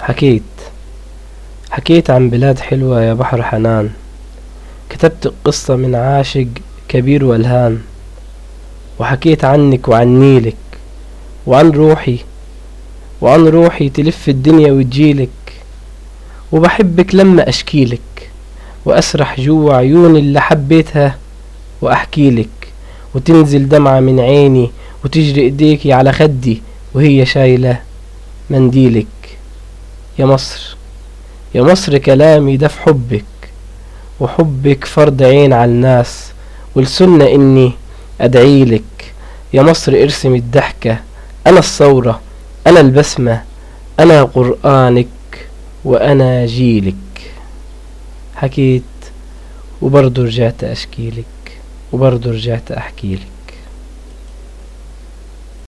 حكيت. حكيت عن بلاد حلوة يا بحر حنان. كتبت قصة من عاشق كبير وألهان. وحكيت عنك وعن نيلك وعن روحي وعن روحي تلف الدنيا وتجيلك. وبحبك لما أشكيلك وأسرح جوا عيوني اللي حبيتها وأحكيلك. وتنزل دمعة من عيني وتجري إيديكي على خدي وهي شايلة منديلك. يا مصر يا مصر كلامي ده في حبك وحبك فرض عين على الناس والسنة إني ادعيلك يا مصر ارسم الضحكة أنا الثورة أنا البسمة أنا قرآنك وأنا جيلك. حكيت وبرضه رجعت أشكيلك وبرضه رجعت أحكيلك.